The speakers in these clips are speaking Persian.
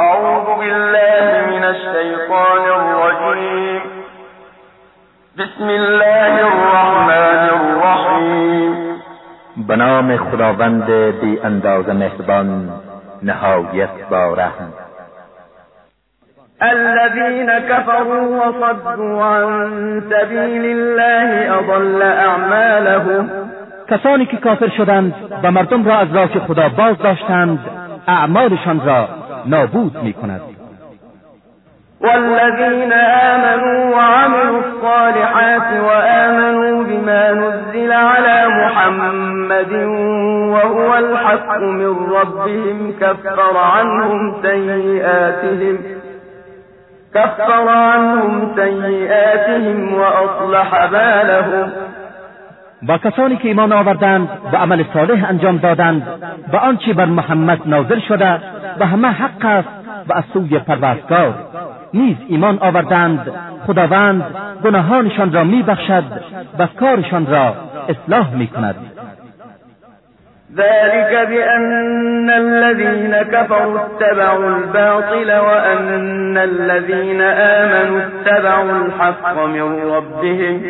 أعوذ بالله من الشيطان الرجيم. بسم الله الرحمن الرحیم به نام خداوند بی انداز مهربان نهایت با رحم. الذين كفروا وصدوا عن سبيل الله اضل اعمالهم کسانی که کافر شدند و مردم را از راه خدا باز داشتند اعمالشان را نابود می کند والذين آمنوا وعملوا الصالحات وآمنوا بما نزل على محمد وهو الحق من ربهم كفر عنهم سيئاتهم كفر عنهم سيئاتهم وأصلح بالهم. با کسانی که ایمان آوردند و عمل صالح انجام دادند و آنچه بر محمد نازل شده و همه حق است و از سوی پروردگار. نیز ایمان آوردند خداوند گناهانشان را میبخشد و کارشان را اصلاح می‌کند. ذلك بأن الذين كفروا اتبعوا الباطل وأن الذين آمنوا اتبعوا الحق من ربهم.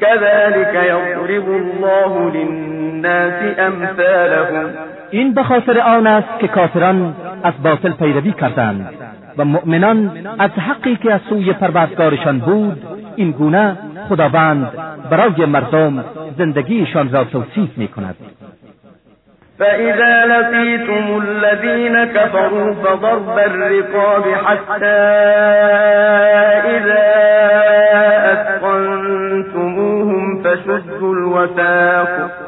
كذلك يضرب الله للناس أمثالهم. این به خاطر آن است که کافران از باطل پیروی کردند و مؤمنان از حقی که از سوی پروردگارشان بود این گونه خداوند برای مردم زندگیشان را توصیف می کند فإذا لقيتم الذين كفروا فضرب الرقاب حتى إذا أثقنتموهم فشدوا الوثاق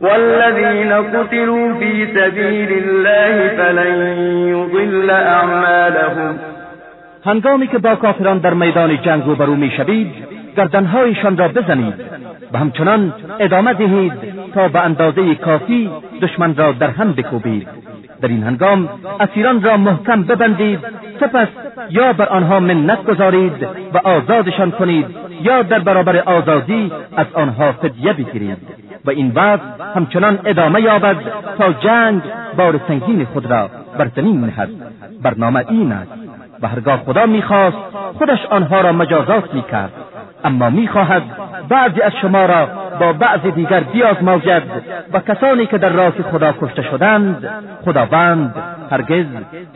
والذين قتلوا في سبيل الله فلن يضل اعمالهم هنگامی که با کافران در میدان جنگ روبرو می‌شوید گردنهایشان را بزنید و همچنان ادامه دهید تا به اندازه کافی دشمن را در هم بکوبید. در این هنگام اسیران را محکم ببندید سپس یا بر آنها منت گذارید و آزادشان کنید یا در برابر آزادی از آنها فدیه بگیرید. و این وضع همچنان ادامه یابد تا جنگ بار سنگین خود را بر زمین نهد برنامه این است. و هرگاه خدا می‌خواست خودش آنها را مجازات می‌کرد. اما می‌خواهد بعضی از شما را با بعضی دیگر بیازماید و کسانی که در راه خدا کشته شدند خداوند هرگز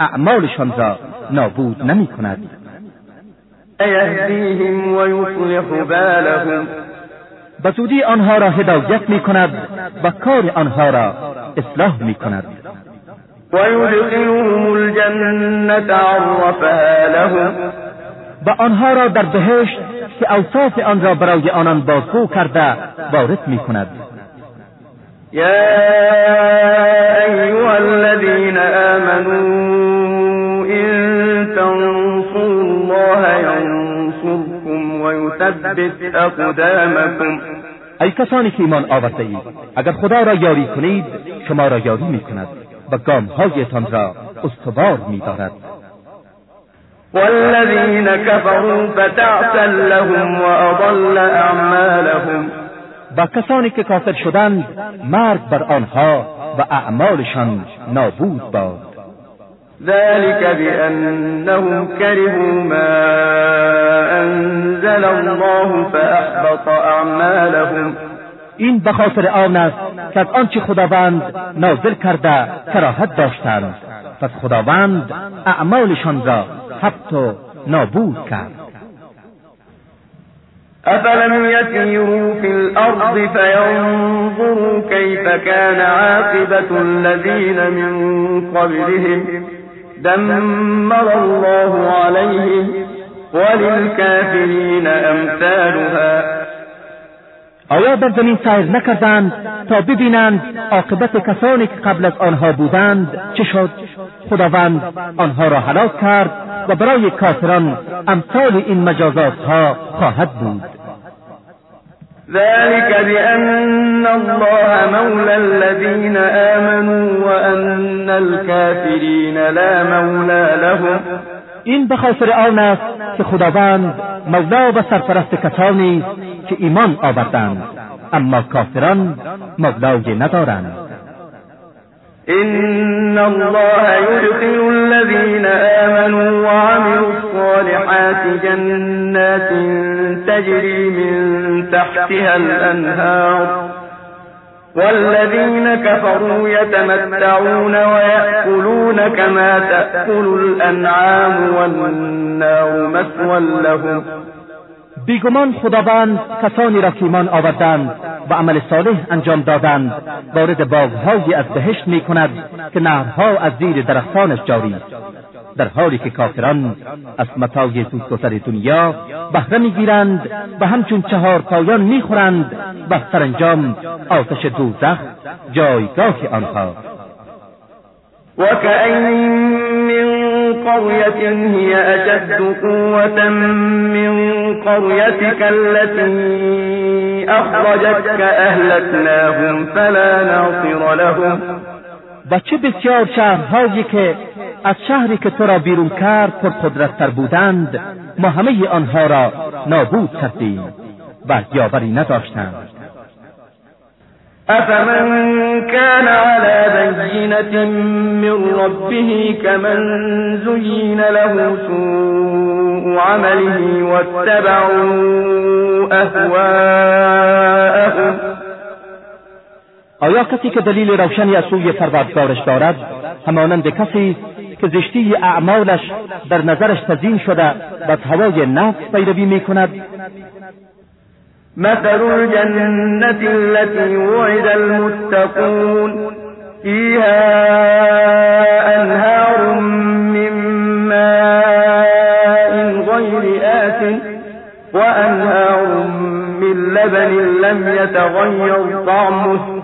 اعمالشان را نابود نمی کند ایهدیهم و به زودی آنها را هدایت می کند و کار آنها را اصلاح می کند و یدخلهم الجنة عرفها لهم. و آنها را در بهشت که اوصاف آن را برای آنان بازگو کرده وارد می کند یا ایها الذین آمنوا اقدامكم ای کسانی که ایمان آورده اید اگر خدا را یاری کنید شما را یاری می کند و گامهایتان را استوار می دارد والذین كفروا فتعسا لهم واضل اعمالهم. و کسانی که کافر شدند مرگ بر آنها و اعمالشان نابود باد. ذلك بأنهم كرهوا ما أنزل الله فأحبط أعمالهم. این به خاطر آن است که از آنچه خداوند نازل کرده کراهت داشتند. پس خداوند اعمالشان را حبط و نابود کرد. افلم يسيروا في الارض فينظروا كيف كان عاقبة الذين من قبلهم؟ دمر الله عليهم وللكافرين امثالها آیا در زمین سیر نکردند تا ببینند عاقبت کسانی که قبل از آنها بودند چه شد؟ خداوند آنها را هلاک کرد و برای کافران امثال این مجازات ها خواهد بود. ذلك بأن الله مولى الذين آمنوا وأن الكافرين لا مولى لهم. این به خاطر آن است که خداوند مولا و سرپرست کسانی که ایمان آوردند اما کافران مولای ندارند. إن الله يدخل الذين آمنوا وعملوا الصالحات جنات تجري من تحتها الأنهار والذين كفروا يتمتعون ويأكلون كما تأكل الأنعام والنار مسوى لهم. بیگمان خداوند کسانی را که ایمان آوردند و عمل صالح انجام دادند وارد باغهایی از بهشت می کند که نهرها از زیر درختانش جاری. در حالی که کافران از متاع سوزگذر دنیا بهره می‌گیرند و همچون چهار پایان می‌خورند و سرانجام آتش دوزخ جایگاه آنها. وكأين من قرية هي أشد قوة من قريتك التي أخرجتك أهلكناهم فلا ناصر لهم. و چه بسیار شهرهایی که از شهری که تو را بیرون کرد پرقدرتتر بودند ما همه آنها را نابود کردیم و یاوری نداشتند. أفمن كان على بينة من ربه كمن زين له سوء عمله واتبعوا أهواءهم آیا کسی که دلیل روشنی از سوی پروردگارش دارد همانند کسی که زشتی اعمالش در نظرش تزیین شده و هوای نفس پیروی می کند مثل الجنة التي وعد المتقون. فيها أنهار من ماء غير آت وأنهار من لبن لم يتغير طعمه.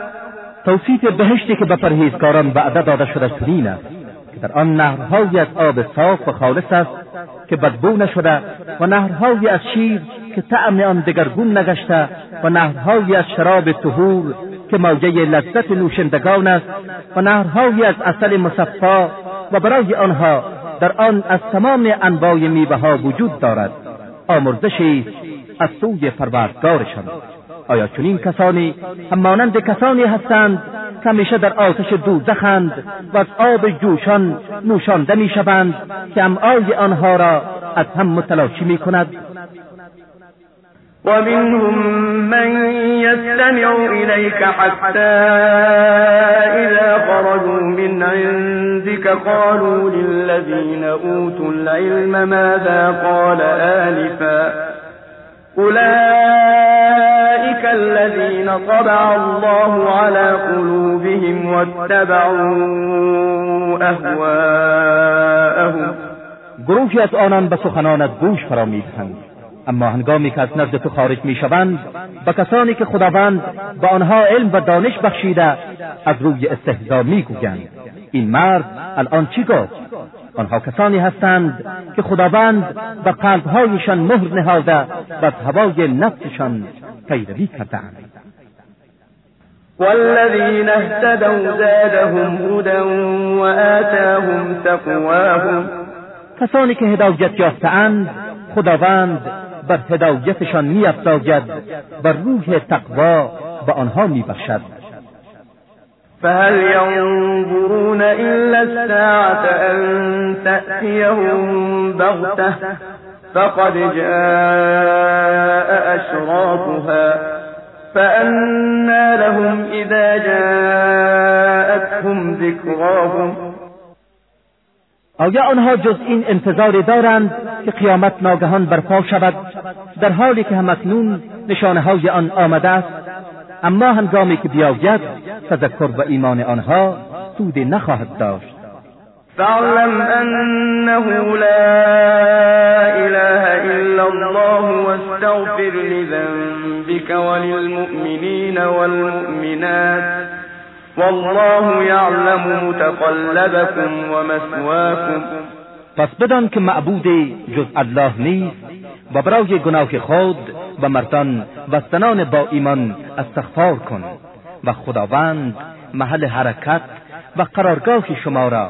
توصیف بهشتی که به پرهیزکاران وعده داده شده چنین است که در آن نهرهایی از آب صاف و خالص است که بدبو نشده و نهرهایی از شیر که طعم آن دگرگون نگشته و نهرهایی از شراب طهور که موجه لذت نوشندگان است و نهرهایی از اصل مصفا و برای آنها در آن از تمام انواع میوه ها وجود دارد. آمرزشی از سوی پروردگارشان. آیا چنین کسانی همانند کسانی هستند که همیشه در آتش دوزخند و از آب جوشان نوشانده می‌شوند که امعای آنها را از هم متلاشی می کند ومنهم من يستمع إليك حتى إذا خرجوا من عندك قالوا للذين أوتوا العلم ماذا قال آنفا؟ أولئك طبع الله على قلوبهم واتبعوا أهواءهم. گروهی از آنان به سخنانت گوش فرا می‌دهند اما هنگامی که از نزد تو خارج می‌شوند به کسانی که خداوند به آنها علم و دانش بخشیده از روی استهزا می‌گویند. این مرد الان چی گفت؟ آنها کسانی هستند که خداوند به قلبهایشان مهر نهاده و از هوای نفسشان پیروی کردهاند. والذين اهتدوا زادهم هدى وآتاهم تقواهم. کسانی که هدایت یافتهاند خداوند بر هدایتشان میافزاید و روح تقوا به آنها میبخشد. فهل ينظرون إلا الساعة أن تأتيهم بغتة؟ فقد جاء أشراطها فأنى لهم إذا جاءتهم ذكراهم. آیا آنها جز این انتظار دارند که قیامت ناگهان برپا شود در حالی که همکنون نشانه های آن آمده است؟ اما هنگامی که بیاید تذکر و ایمان آنها سود نخواهد داشت. فاعلم انه لا اله الا الله واستغفر لذنبك وللمؤمنین والمؤمنات والله یعلم متقلبكم ومثواكم. پس بدان که معبود جز الله نیست و برای گناه خود و مردان و زنان با ایمان استغفار کن و خداوند محل حرکت و قرارگاه شما را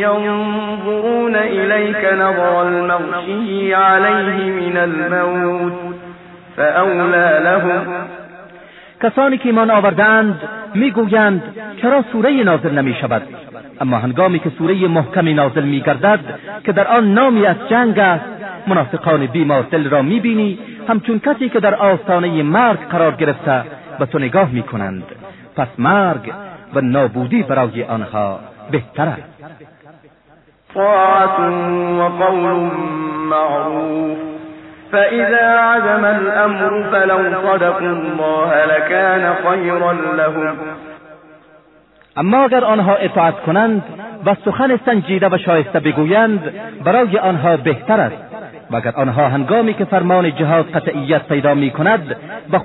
ينظرون إليك نظر المغشي عليه من الموت فأولى لهم. کسانی که ایمان آوردند می‌گویند چرا سوره نازل نمی شود اما هنگامی که سوره محکمی نازل می گردد که در آن نامی از جنگ است منافقان بیمار دل را می بینی همچون کسی که در آستانه مرگ قرار گرفته به تو نگاه می کنند پس مرگ و نابودی برای آنها بهتر است. طاعت و قول معروف. فإذا عزم الأمر فلو صدقوا الله لكان خيرا لهم. اما اگر آنها اطاعت کنند و سخن سنجیده و شایسته بگویند برای آنها بهتر است. و اگر آنها هنگامی که فرمان جهاد قطعیت پیدا می کند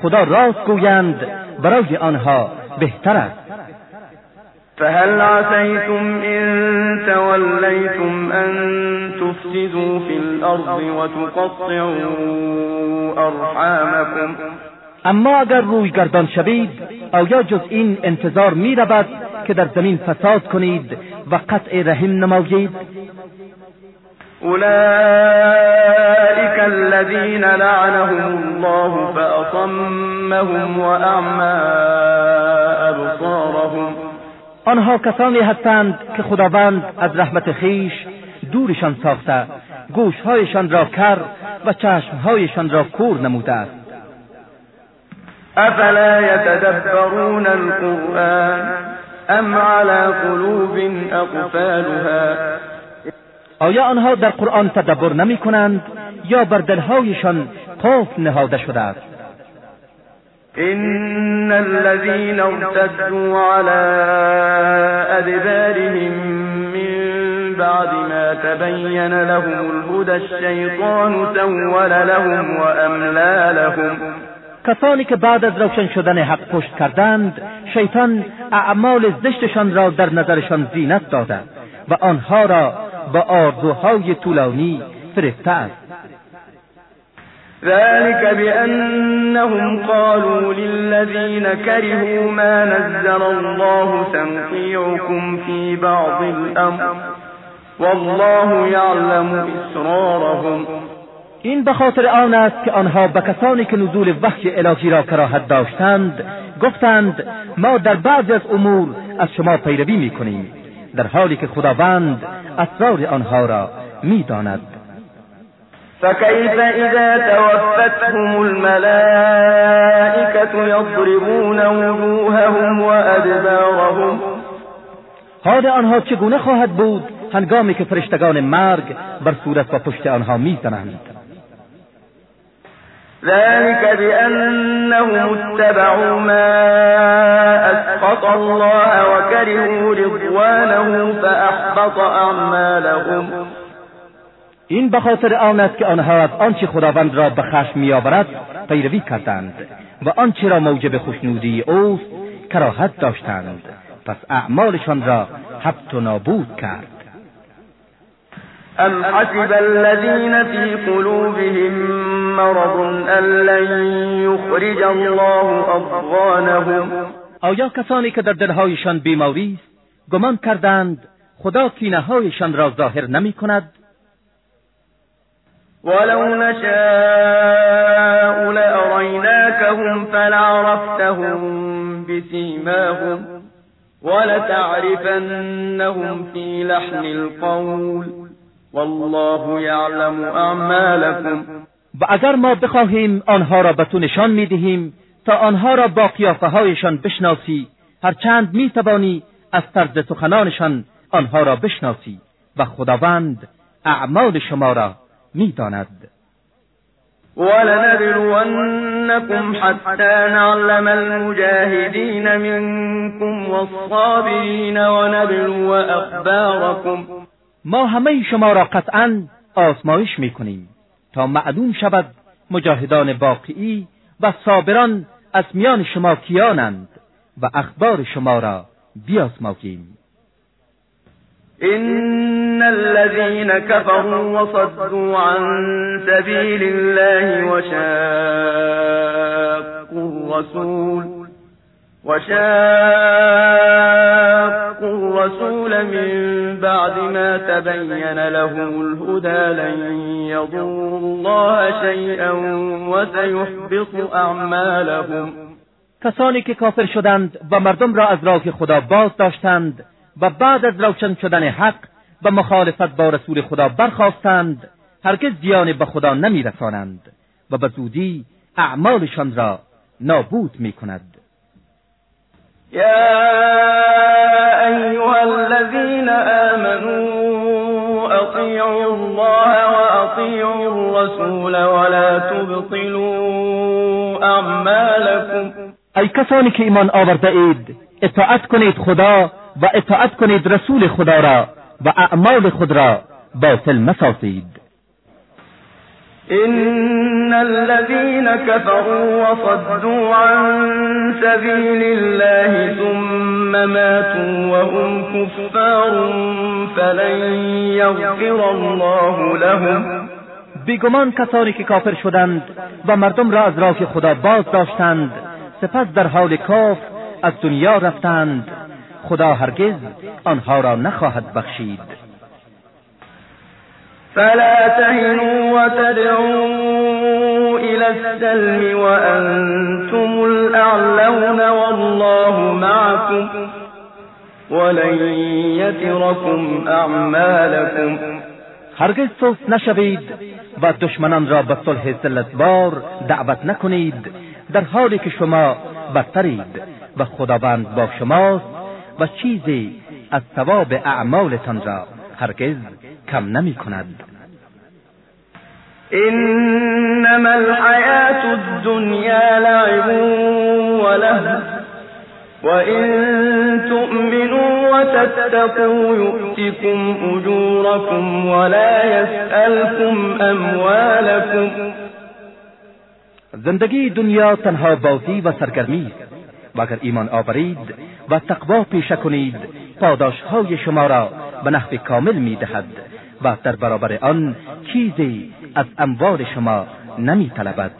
خدا راست گویند برای آنها بهتر است. فهل عسيتم إن توليتم أن تفسدوا في الأرض وتقطعوا أرحامكم؟ اما اگر روی گردان شوید آیا جز این انتظار می رود که در زمین فساد کنید و قطع رحم نمایید؟ أولئك الذين لعنهم الله فأصمهم وأعمى أبصارهم. آنها کسانی هستند که خداوند از رحمت خیش دورشان ساخته گوشهایشان را کر و چشمهایشان را کور نموده. است افلا یتدبرون القرآن ام على قلوب اقفالها؟ آیا آنها در قرآن تدبر نمی کنند یا بر دلهایشان قفل نهاده شده است؟ إن الذين ارتدوا على أدبارهم من بعد ما تبين لهم الهدى الشيطان سول لهم وأملى لهم. کسانی که بعد از روشن شدن حق پشت کردند شیطان اعمال زشتشان را در نظرشان زینت داده و آنها را با آرزوهای طولانی فرسته است ذلك بأنهم قالوا للذين كرهوا ما نزل الله سنطيعكم في بعض الأمر. والله يعلم إسرارهم. این به خاطر آن است که آنها به کسانی که نزول وحی الهی را کراهت داشتند گفتند ما در بعضی از امور از شما پیروی می‌کنیم در حالی که خداوند اسرار آنها را می‌داند. فكيف إذا توفتهم الملائكة يضربون وجوههم وأدبارهم؟ حال آنها چگونه خواهد بود؟ هنگامی که فرشتگان مرگ بر صورت و پشت آنها میزنند. ذلك بأنهم اتبعوا ما أسقط الله وكرهوا رضوانه فأحبط أعمالهم. این به خاطر آن است که آنها از آنچه خداوند را به خشم میآورد پیروی کردند و آنچه را موجب خوشنودی اوست کراهت داشتند. پس اعمالشان را حبط و نابود کرد. ام حسب الذين في قلوبهم مرض ان لن يخرج الله اضغانهم آیا کسانی که در دلهایشان بیماری است گمان کردند خدا کینههایشان را ظاهر نمی کند ولو نشاء لأريناكهم فلعرفتهم بسيماهم ولتعرفنهم في لحن القول والله يعلم اعمالكم و اگر ما بخواهیم آنها را به تو نشان می‌دهیم تا آنها را با قیافه هایشان بشناسی هرچند می‌توانی از طرز سخنانشان آنها را بشناسی و خداوند اعمال شما را می‌داند. ولنبلونكم حتى نعلم المجاهدين منكم والصابرين ونبلو اخباركم ما همه شما را قطعا آزمایش می‌کنیم تا معلوم شود مجاهدان واقعی و صابران از میان شما کیانند و اخبار شما را بیازماییم. إن الذين كفروا وصدوا عن سبيل الله وشاقوا الرسول وشاقوا الرسول من بعد ما تبين لهم الهدى لن يضروا الله شيئا وسيحبط أعمالهم. کسانی که کافر شدند و مردم را از راه خدا باز داشتند و بعد از روشن شدن حق و مخالفت با رسول خدا برخواستند هرگز زیان به خدا نمیرسانند و به زودی اعمالشان را نابود می کند یا ایها الذین آمنوا اطیعوا الله واطیعوا الرسول ولا تبطلوا اعمالكم ای کسانی که ایمان آورده اید اطاعت کنید خدا و اطاعت کنید رسول خدا را و اعمال خود را باطل مسازید إن الذين كفروا وصدوا عن سبيل الله ثم ماتوا وهم كفار فلن يغفر الله لهم. بیگمان کسانی که کافر شدند و مردم را از راه خدا باز داشتند سپس در حال کاف از دنیا رفتند. خدا هرگز آنها را نخواهد بخشید. فلا تهنوا وتدعوا الى السلم وانتم الاعلون والله معكم ولن يتركم اعمالكم هرگز سست نشوید و دشمنان را به صلح ذلتبار دعوت نکنید در حالی که شما بدترید و خداوند با شماست. و چیزی از ثواب اعمالتان را هرگز کم نمی کند. انما الحیات الدنیا لعب وله وإن تؤمنوا وتتقوا يؤتكم أجوركم ولا يسألكم أموالكم زندگی دنیا تنها بازی و سرگرمی است. و اگر ایمان آورید و تقوا پیشه کنید پاداش های شما را به نحو کامل می دهد و در برابر آن چیزی از اموال شما نمی طلبد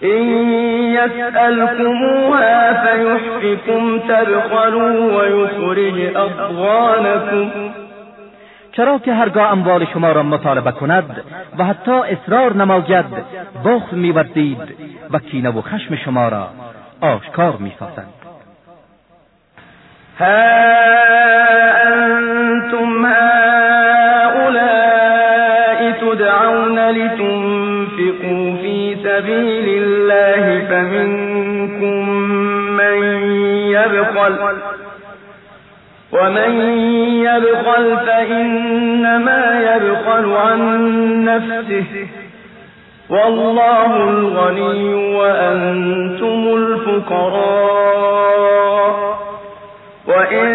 این یسألکموها فیحفکم تبخلوا و یخرج اضغانکم. چرا که هرگاه اموال شما را مطالبه کند و حتی اصرار نماید بخل میورزید و کینه و خشم شما را آشکار میسازند. ها أنتم هؤلاء تدعون لتنفقوا في سبيل الله فمنكم من يبخل ومن يبخل فإنما يبخل عن نفسه. والله الغني وأنتم الفقراء. وإن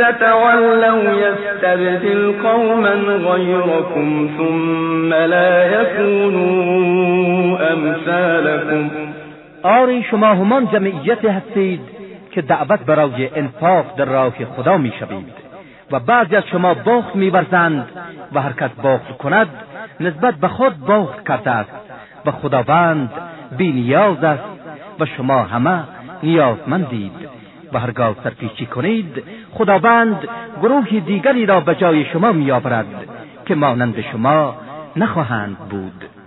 تتولوا يستبدل قوما غيركم ثم لا يكونوا أمثالكم. آری شما همان جمعیت هستید که دعوت برای انفاق در راه خدا می شوید و بعضی از شما بخت میورزند و هر کس بخت کند نسبت به خود بخت کرده است. و خداوند بی نیاز است و شما همه نیازمندید. و هرگاه سرپیچی کنید خداوند گروه دیگری را به جای شما میآورد که مانند شما نخواهند بود.